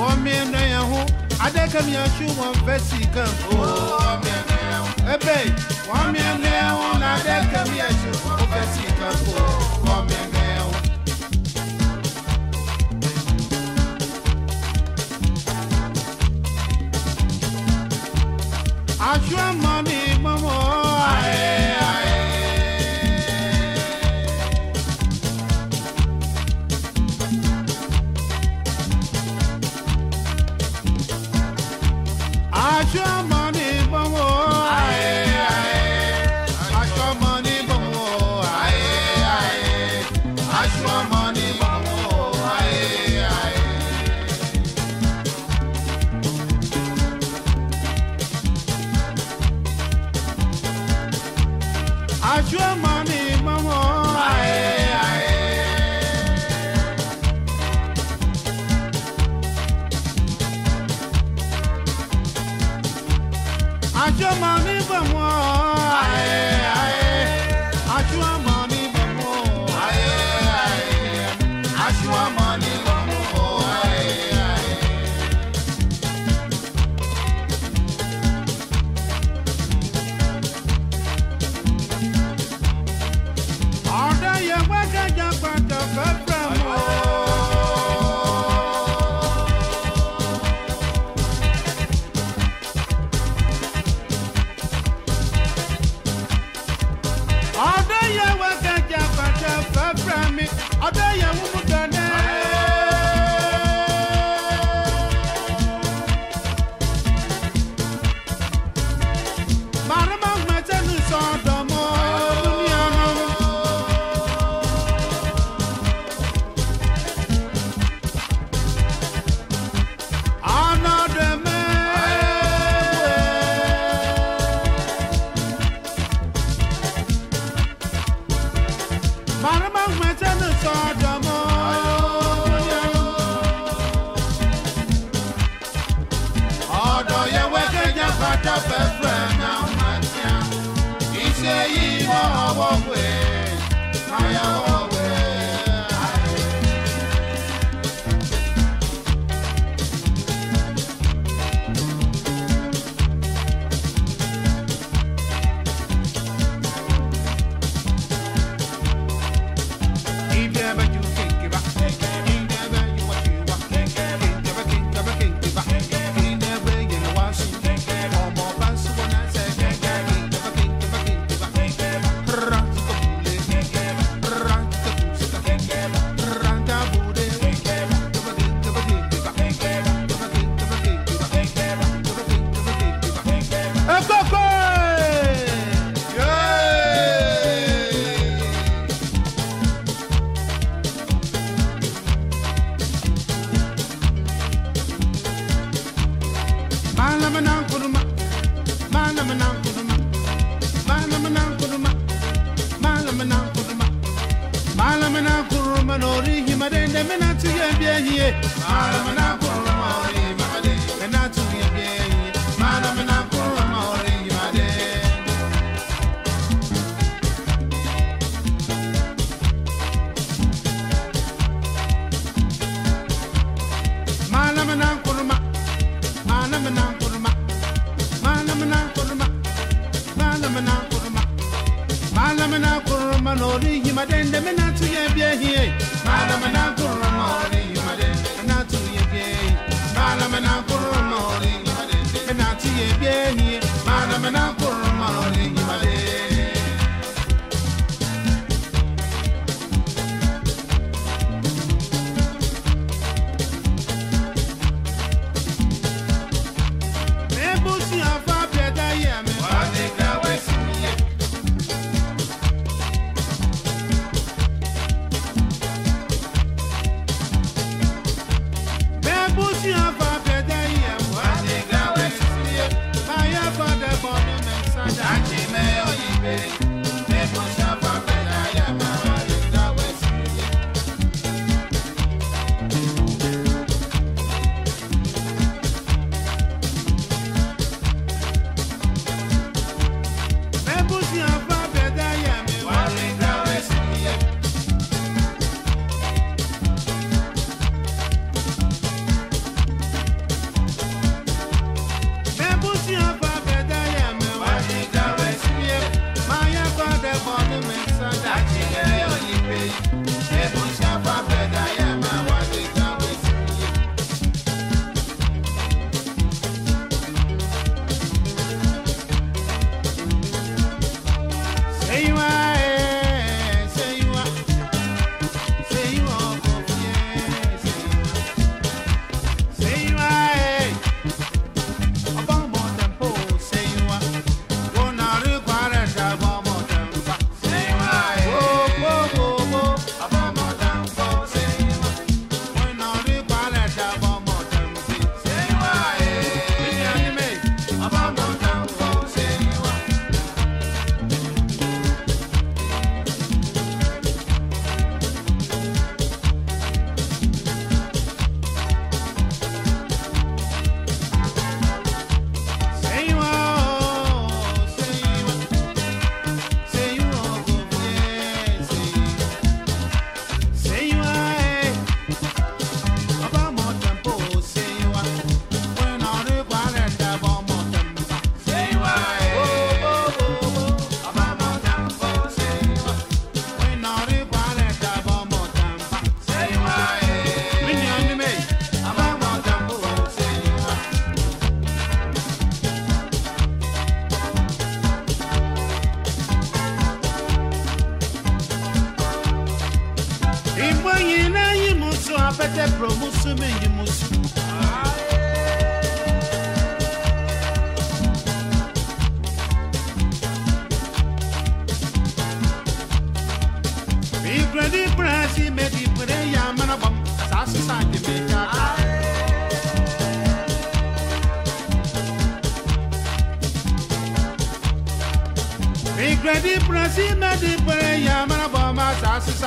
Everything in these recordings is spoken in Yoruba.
One man now, I think I'm your shoe, one vessy come. Oh, one man now. A bay, one man now, I think I'm your one man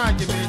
argument.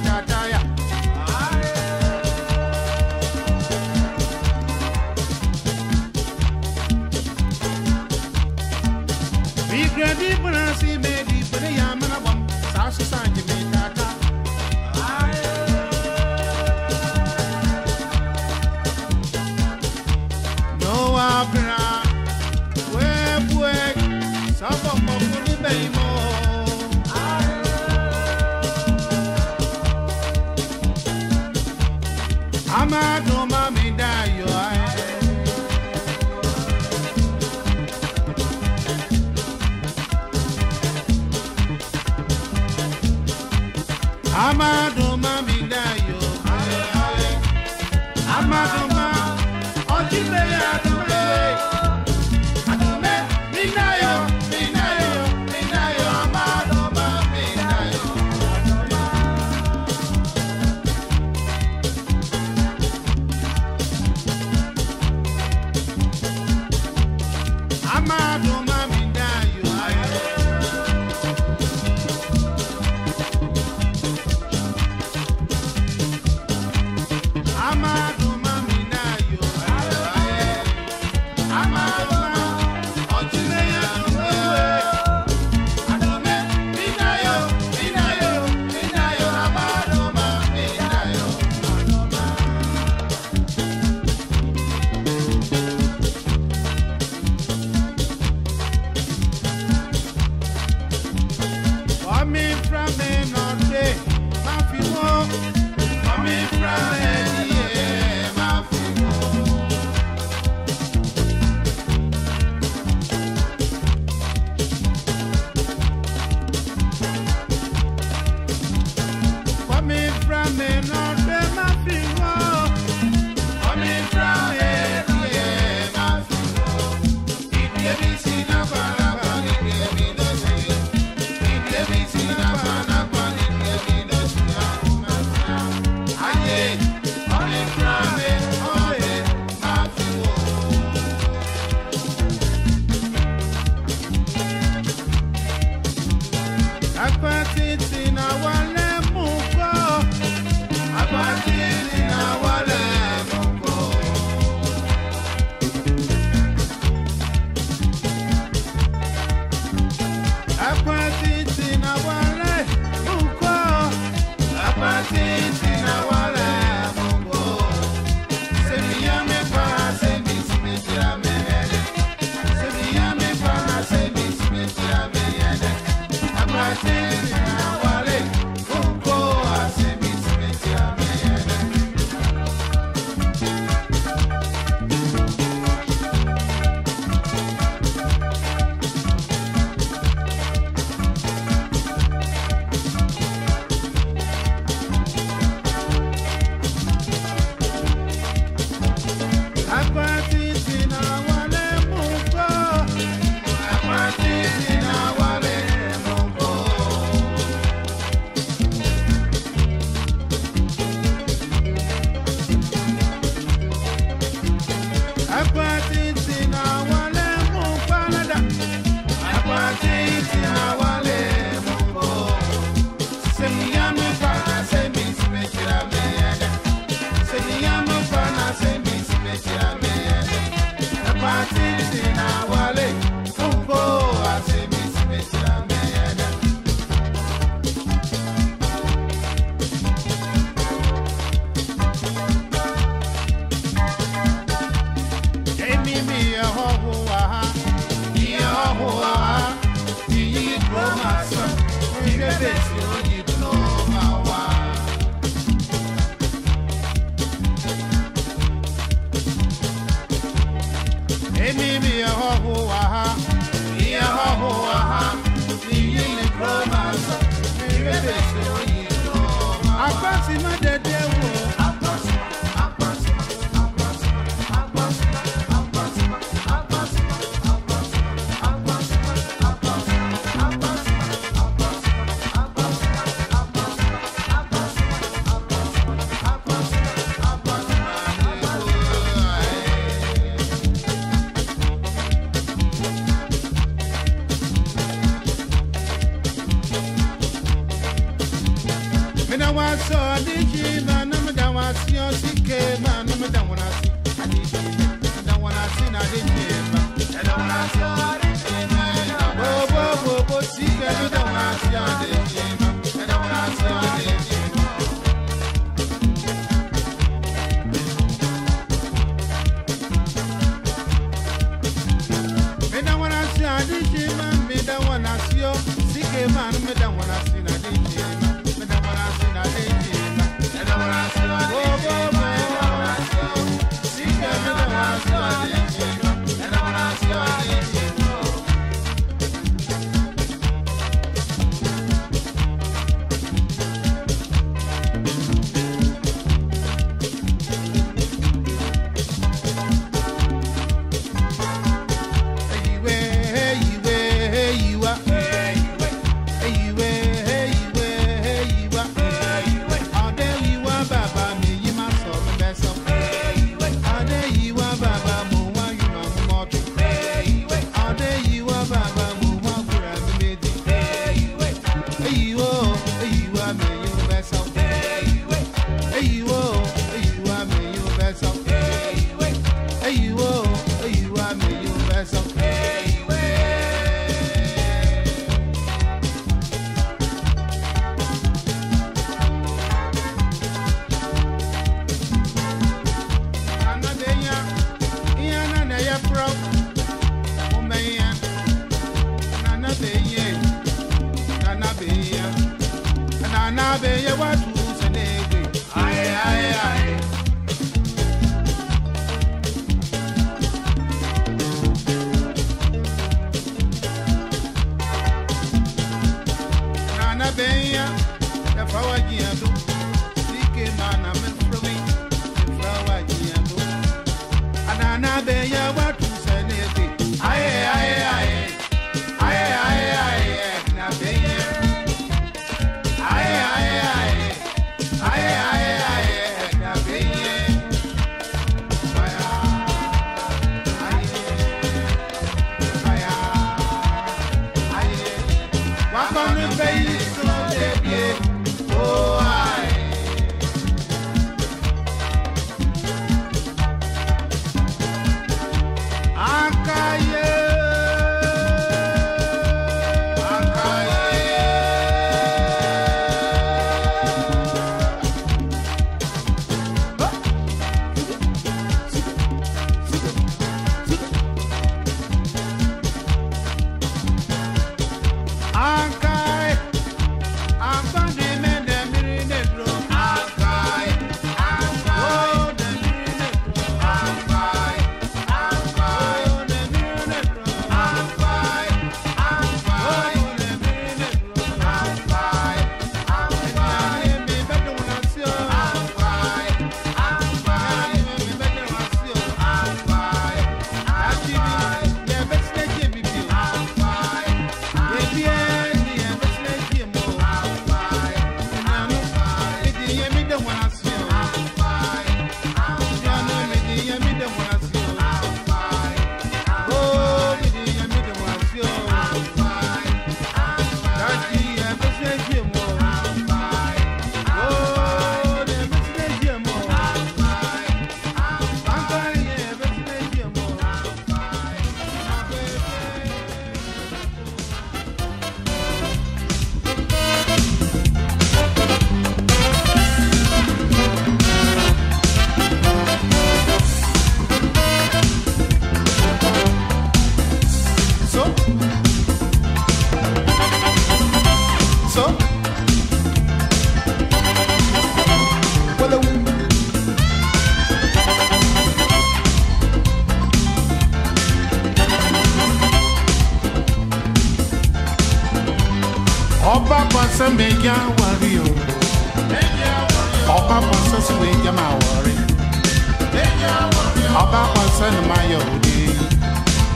ọba kwansa na ma yɛ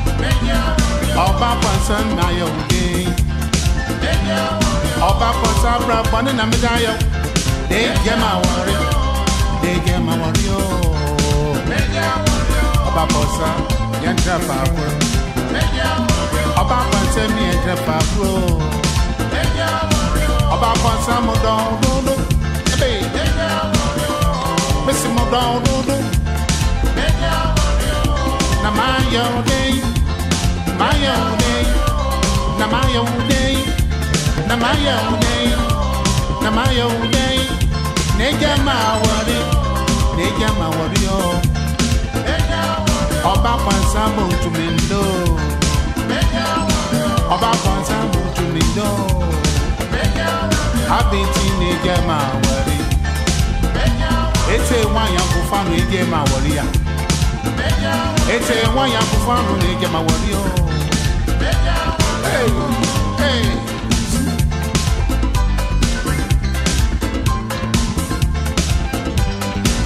wo den ọba kwansa na yɛ wo den ọba kwansa abura bɔne na meda yɛ wo de jɛ ma wɔre de jɛ ma wɔre o ọba kwansa yɛ ntrɛ faako ọba kwansa mi yɛ ntrɛ faako ọba kwansa mo dɔn dodo ebe mesi mo dɔn dodo. Na my own day, my own day, now my own day, na my own day, now my own day. Neja ma worry, neja ma worry oh. Ọba kwansa mo ntumi ndo. Ọba kwansa mo ntumi ndo. Abinti neja ma worry. Ese nwaanyị afụfa na eje ma worry ya. It's a one young performer, they get my word. Oh. Hey, hey.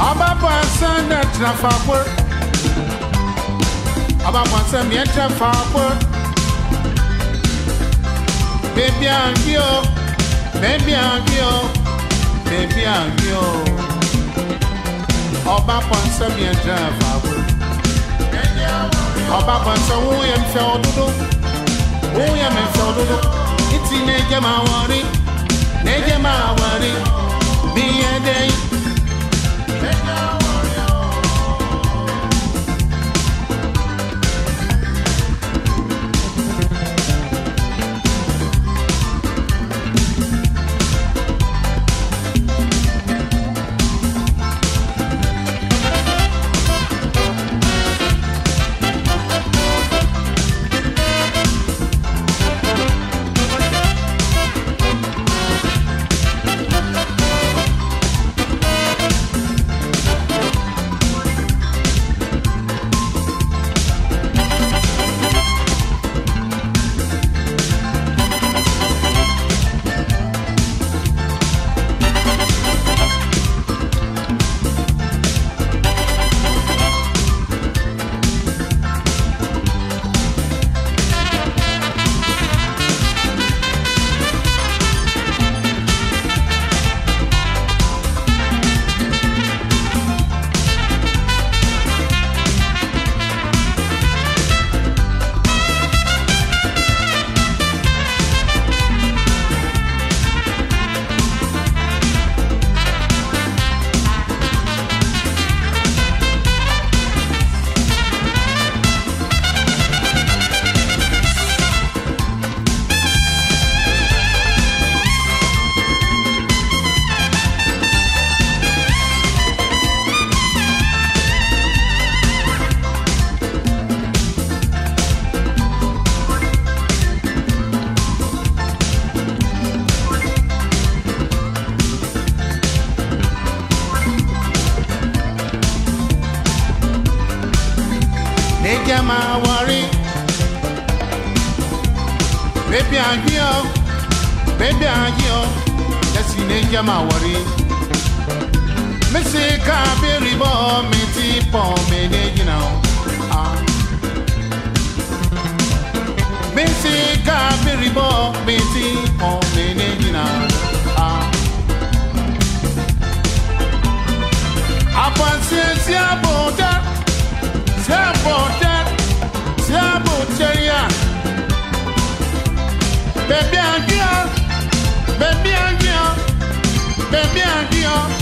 Aba Bansan, that's not far work. Aba Bansan, that's not far work. Baby, I'm here. Baby, I'm here. Baby, I'm here. Ọba Bansan, that's not far work. ọba kwanso wo yẹ mfẹ ọdodo wo yẹ mfẹ ọdodo iti n'egye ma wọri n'egye ma wọri bi yẹ dẹ yi. abiri bɔ mi ti pɔn mi ne nyina o. Mi ti ka abiri me mi ti pɔn mi ne nyina o. Afasie si abo dɛ, si abo dɛ, si abo kyɛn ya. Bɛbi adia, bɛbi adia, bɛbi adia.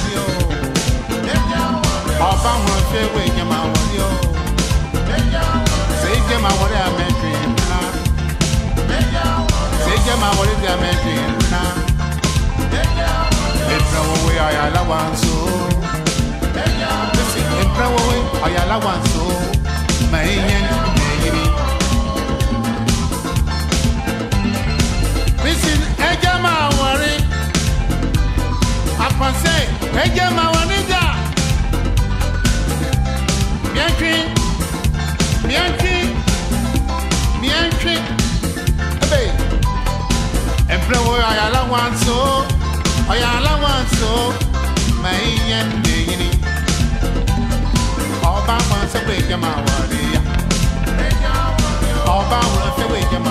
ọba hụrụ ofe ewu enye ma wọrị o sị ike ma wọrị amedri na sị ike ma wọrị dị amedri na eprawowe ọyalawa nso eprawowe ọyalawa nso ma ihe na-eyiri bisi ege ma wọrị akpọnse ege ma wọrị miantwi miantwi miantwi ebe ebere wo ọyọ alawanso ọyọ alawanso ma iye nde yini ọba wọn sẹpẹ ìjẹma wọlé ya ọba wọn sẹpẹ ìjẹma.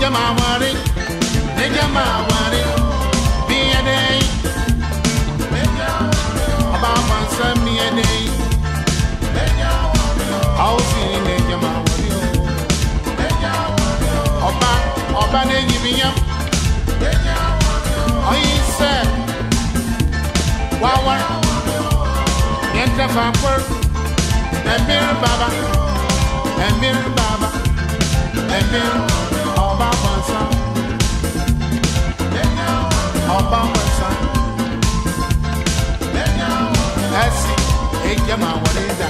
Jamawari, Jamawari, be a day. About one send me a day. I'll see you in wari, Oba, Oba, they give me up. I said, Wawa, Enter Fampur, and Baba, and Baba. ẹni ọba pọ̀nsán ọba pọ̀nsán ẹsì ẹjẹ máa wọlé dà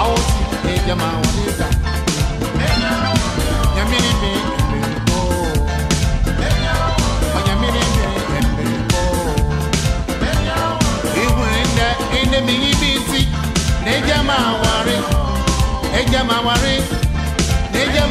àwòsì ẹjẹ máa wọlé dà nyàmínì mi ẹ̀mẹ̀ kó ọ̀nyàmínì mi ẹ̀mẹ̀ kó ihun ẹ̀ndẹ̀ ẹ̀ndẹ̀ mi yí bí ti ẹjẹ máa wọlé ẹjẹ máa wọlé.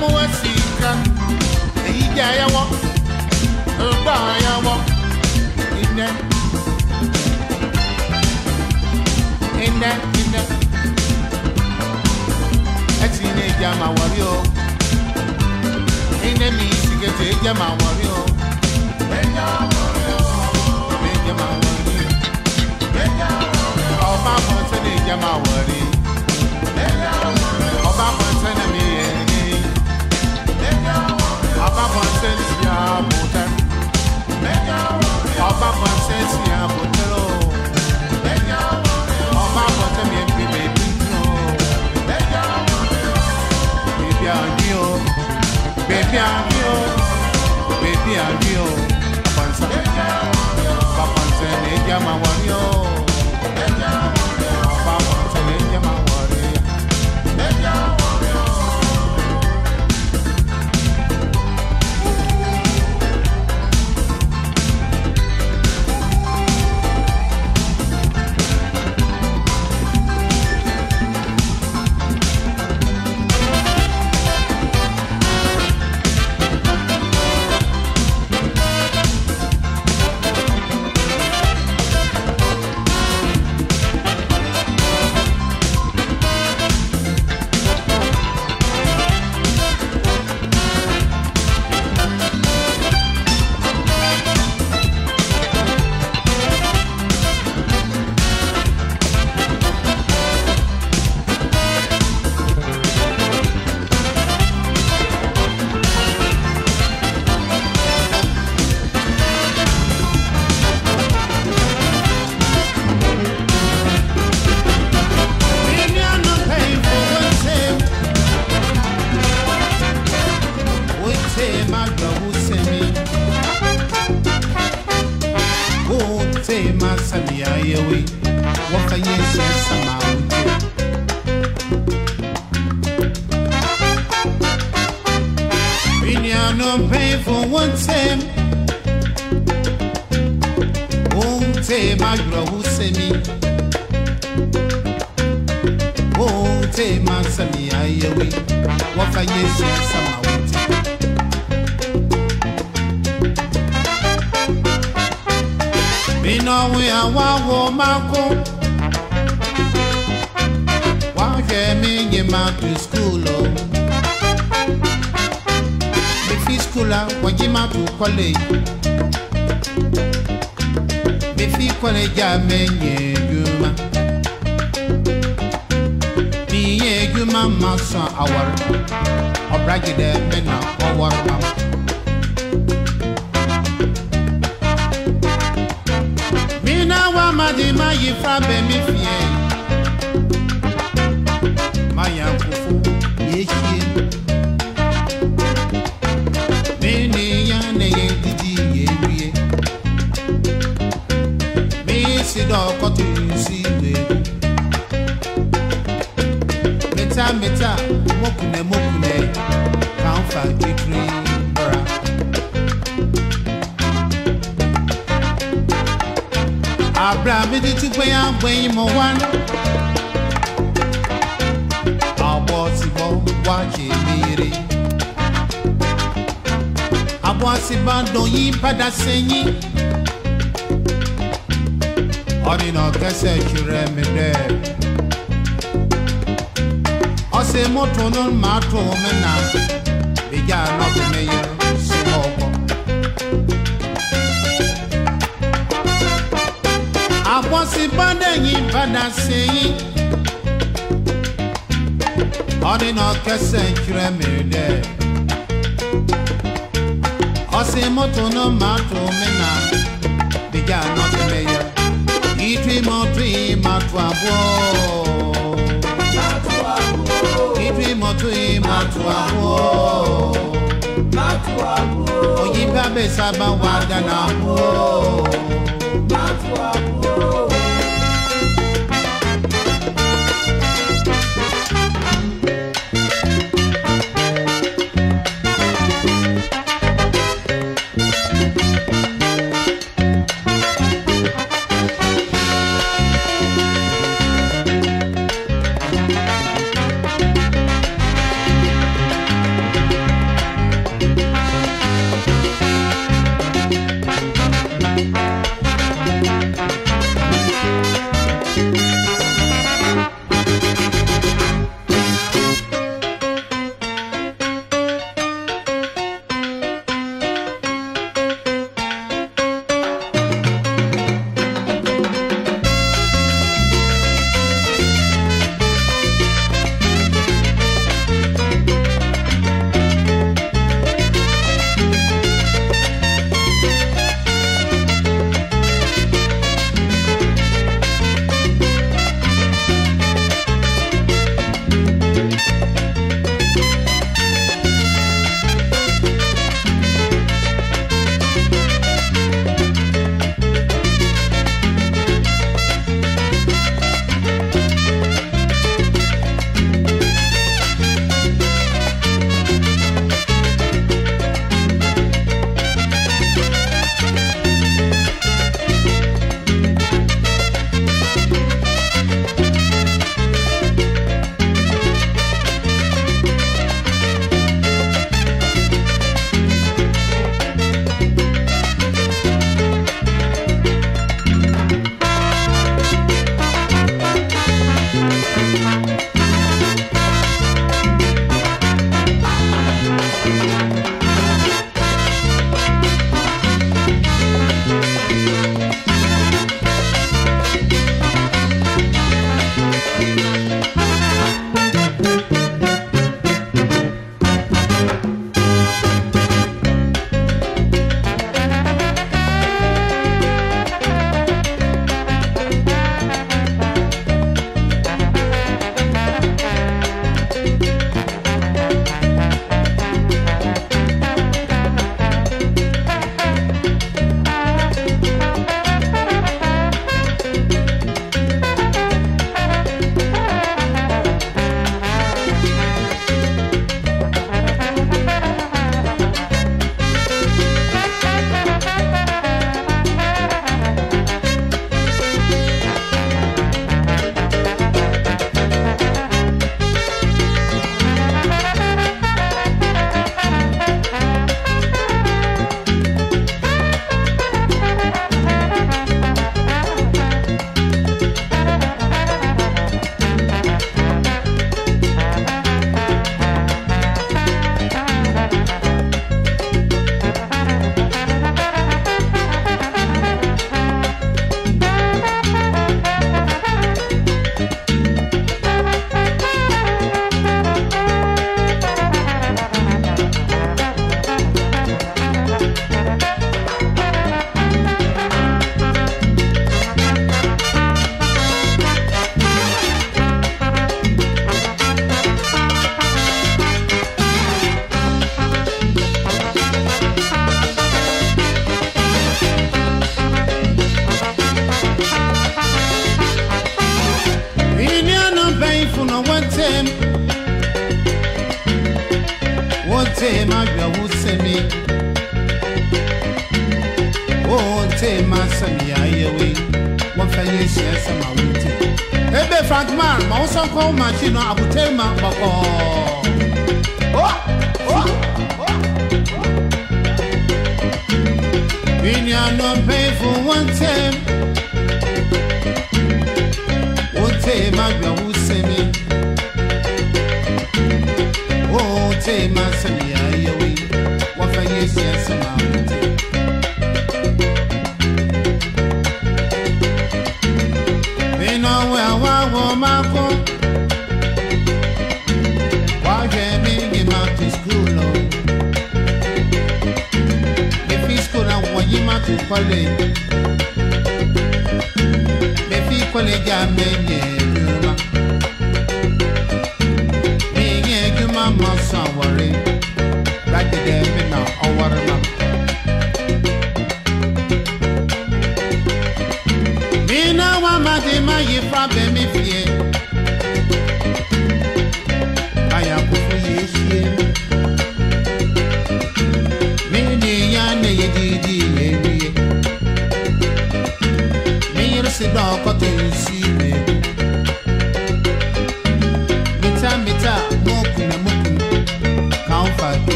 muwa sika eyija yawo ọba yawo ine ine ine ẹtì ine ìjà máa wọrí o In mi ìsìkẹtì ìjà máa wọrí o. llama ma sami ayewe wofa ye se sama uti Bini ano pay for one time Unte magro husemi Unte ma sami ayewe wofa ye se sama n'ọnwụ ya wawo makụ wajem enyi matu skuulu mefi skuulu a gwaji matu kọleji mefi kọleji a menye ejuma miye ejuma ma sọ awara ọbragide mena ọwara ma mama di ma yi fra bẹ mi fie ma yan fufu yẹ hie mi ni yan ne ye didi ye, wie mi si dọ kọtu si we mita mita mokunẹ mokunẹ kan fa kekere. bidi tukwe ya gbe imo wan agbo sigbo wa jemere agbo sigbo doyin pada seyin ọdịna kẹsẹ juru ẹmi dẹ ọsẹ moto no ma to mi na bija anọ bi mi yẹ si wọ́n sì bọ́dẹ̀ yìí padà sí i. ọdínà kẹsẹ̀ kyerẹ́ mi dẹ̀. ọ̀sìn mọ́tò náà máa tó mi nà bìjà náà fi mi yẹ. ìtì mọ́tò yìí máa tó àbọ̀. ìtì mọ́tò yìí máa tó àbọ̀. òyìnbá bẹ̀ sábà wà dáná. wàá kú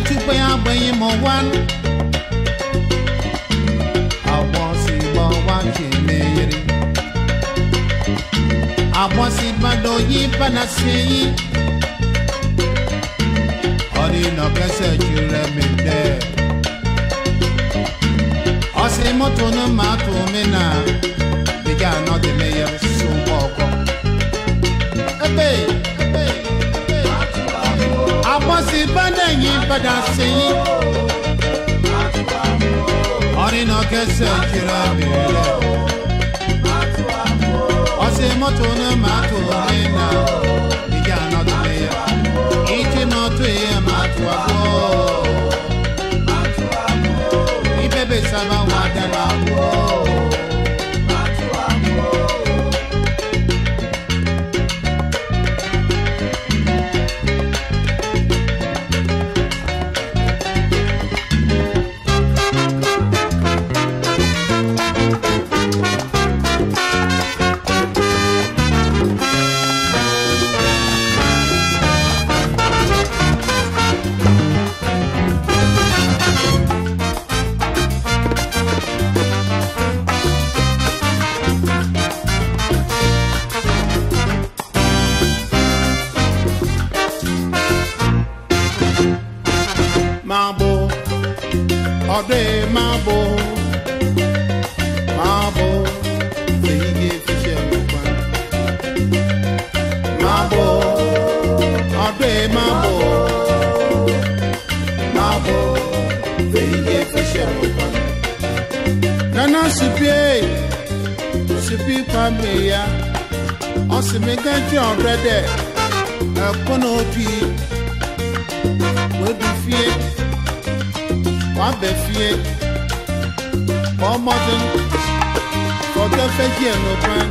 tukpe agbanyi ma wan agbọsi gbawa kemeyere agbọsi gbado yi bana se yi ọdị nọ kẹsẹ jure mi dẹ ọsị moto na ma atụ mi na dịga anọ dị meyere so gbọ ọkọ ebe ti bá lẹ́yìn padà sí i. ọ̀rìnà kẹsẹ̀ jìrà bẹ̀rẹ̀. ọ̀sẹ̀ mọ́tò ní màtò nínà ìjà náà tó lè yẹ. ìjì náà tó yẹ màtò àgbọ̀. ìbẹ̀bẹ̀ sábà wà dára wọ̀. day, my boy, my boy, say he gave fish every one. My boy, all day, say he gave fish every one. Can pay? See pay for me, yeah. I'll see me get fabefie ọmọdún fọgẹfẹjì ẹnubán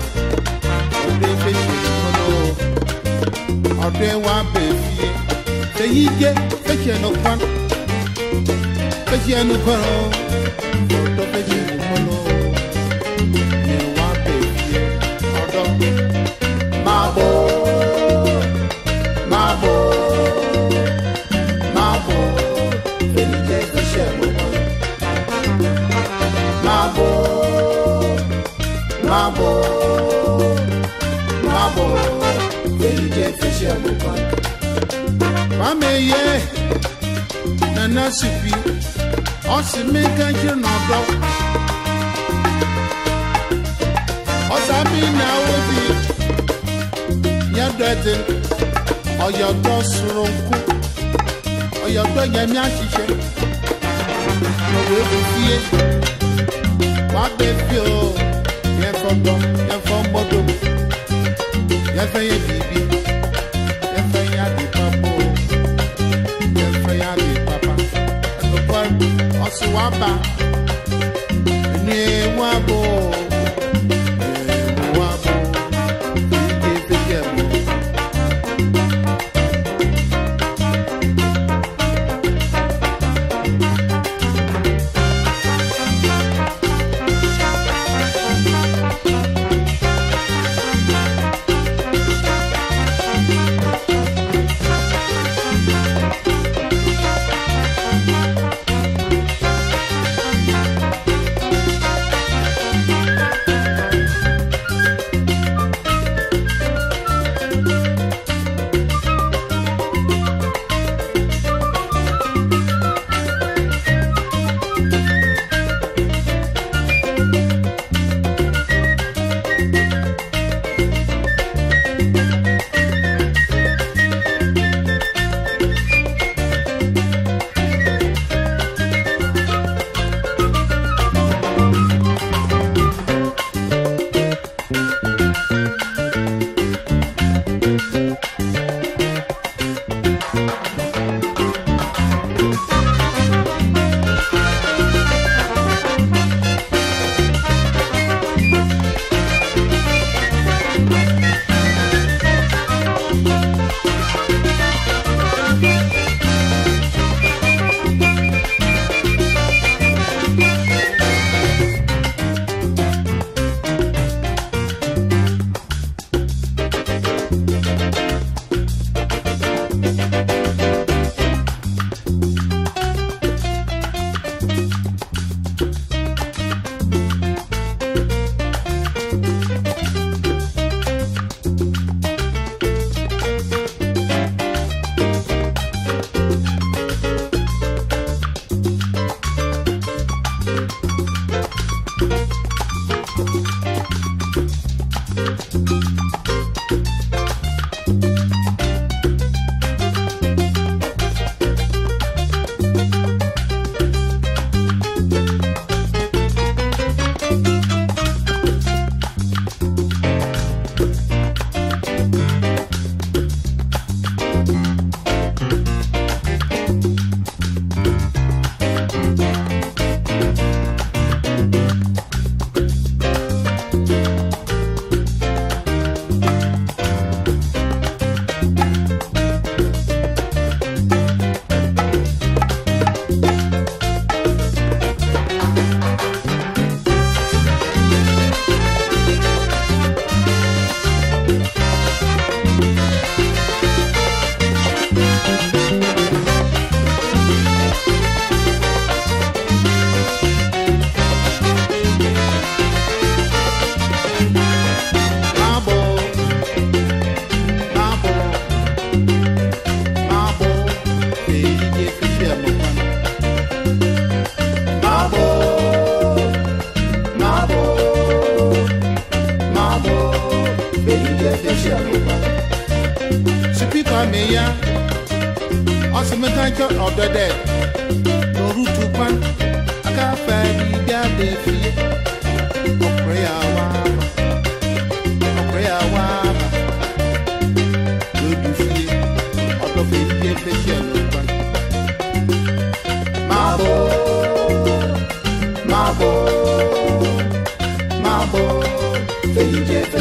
ọdún efeyi ìkọlọ ọdún ẹwà bẹfie fẹyí gé fẹjì ẹnubán fẹjì ẹnukọrọ ọdún fẹjì. Pameye Nana Sipi Ọsì mi kankyere n'ọdọ Ọsà mi na obi Yadọ ẹdị Ọyọdọ soro nkụ Ọyọdọ nyami ahịhịa Ọwụ ebu fie Wabẹ fie o Yẹfọ gbọ Yẹfọ mgbọdọ Yẹfẹ yẹ bibi asụwaba wabo.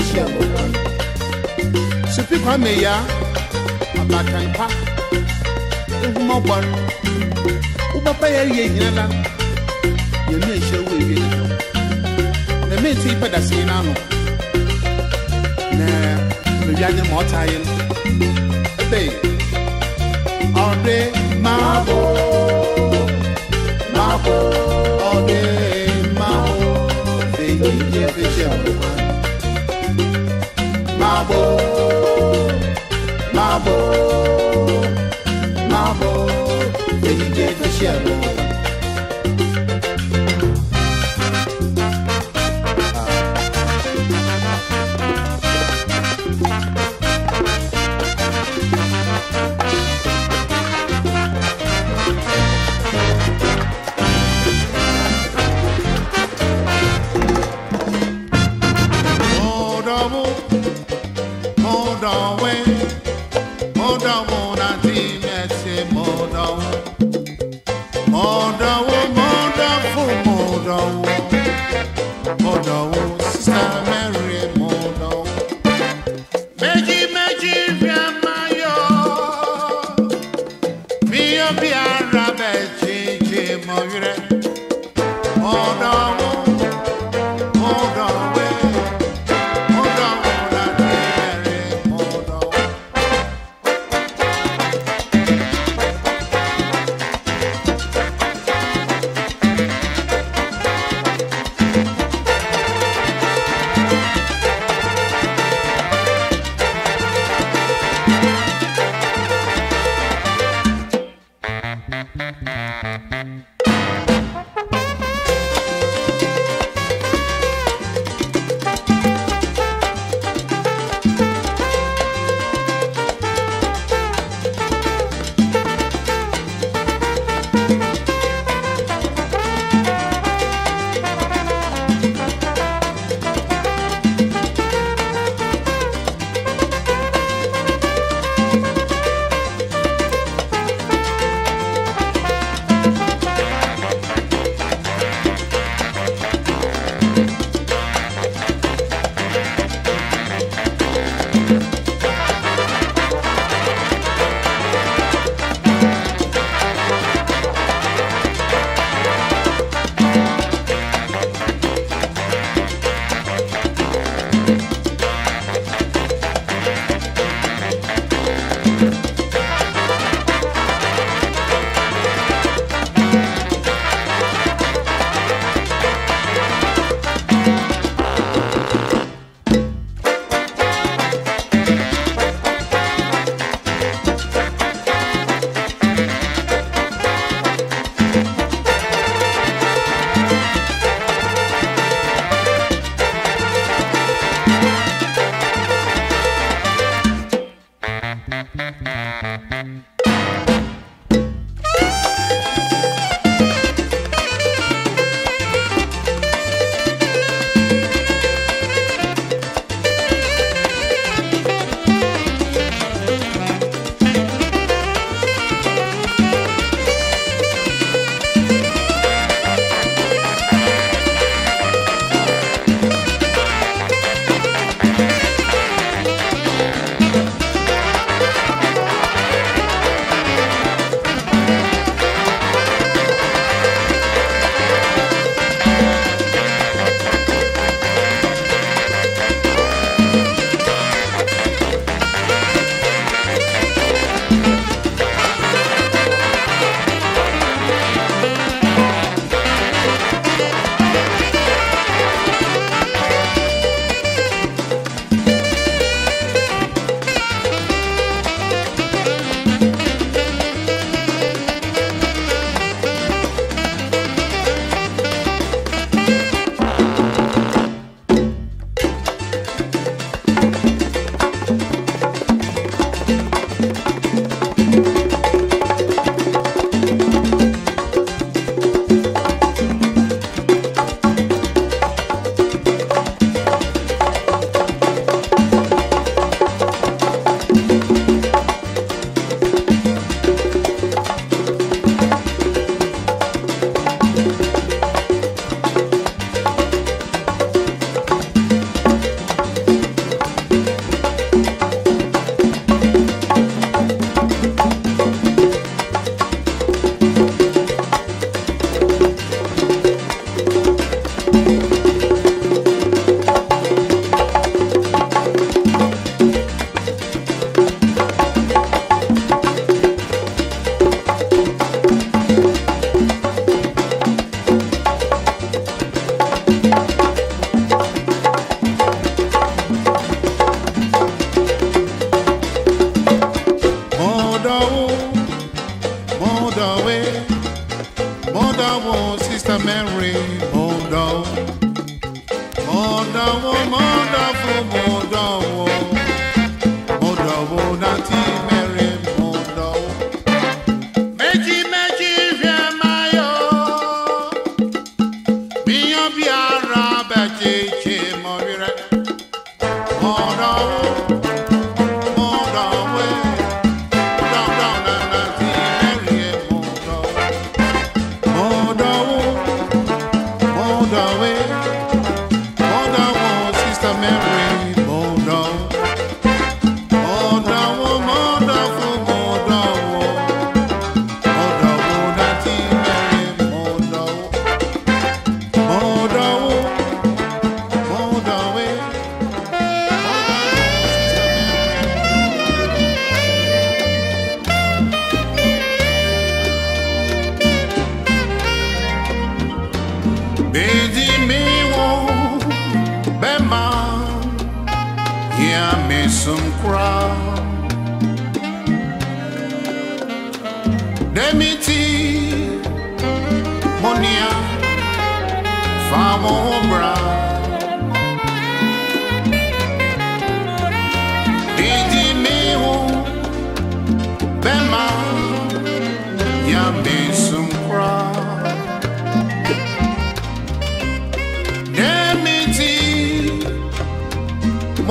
ahyia mu sopi kwame ya abakanpa ehumɔbɔ no wobɛpa yɛ yɛ nyina la yɛnu ahyia wo ewie ne dɔm na mente yi pɛda sei no ano na mawia ne ma ɔtaeɛ no ɛbɛi ɔde maabo maabo ɔde maabo fɛ yie fɛ hyɛ mo Mabo, Mabo, Mabo, Mabo, Mabo, Mabo, Mabo, Mabo, Mabo, Mabo, Mabo, Mabo, Mabo,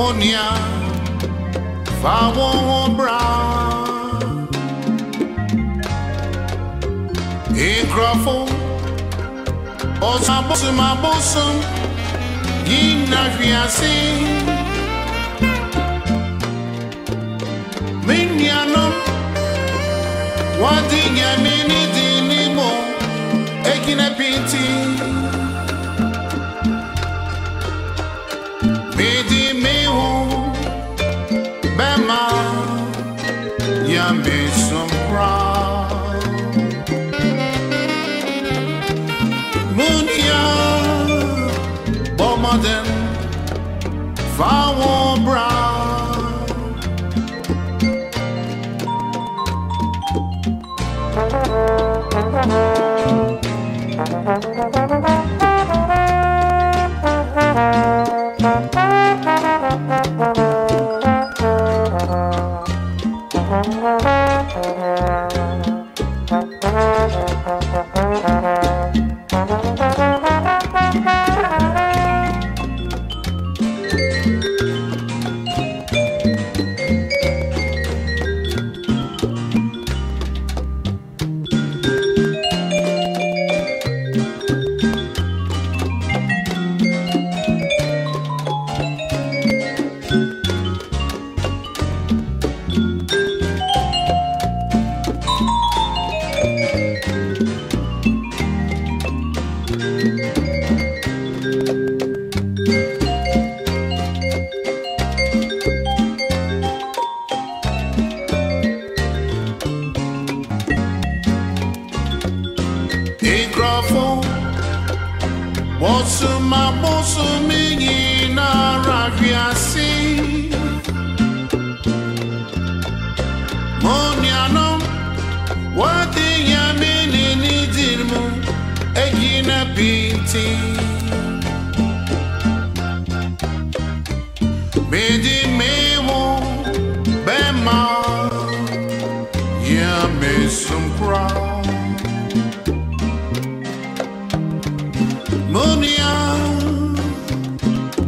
harmonia fa ọ̀bra. Ìkrọ̀fó ọ̀sán abọ́sùn abọ́sùn yìí nà fi àsí. Mí ní àná wọ́n ti yẹ mí nídìí nímọ̀ èkínẹ́pìtì. मिट्टी में हूँ Bema, you'll be so proud. Munia, Brown.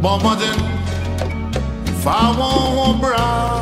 But if I want one brown.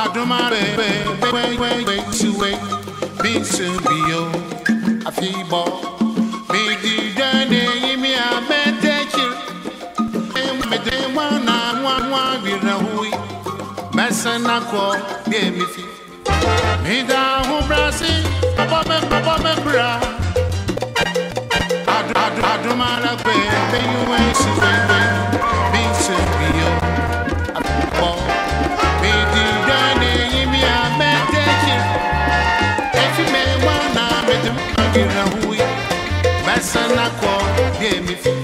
Adùmarè wẹ́wẹ́wẹ́ tiwe mi ṣe bi o àfi bọ mi dìde de yìí mi àmẹ́tẹ́kiri ẹ̀mẹ́tẹ́ wọn náà wọn wọn rírẹ̀ wí mẹ́sàn-án kọ́ bí èmi fi. mi dá ahun brasi bàbá mi bàbá mi bra Adùmarè wẹ́wẹ́ tiwe. Yes, and I call, yeah, me.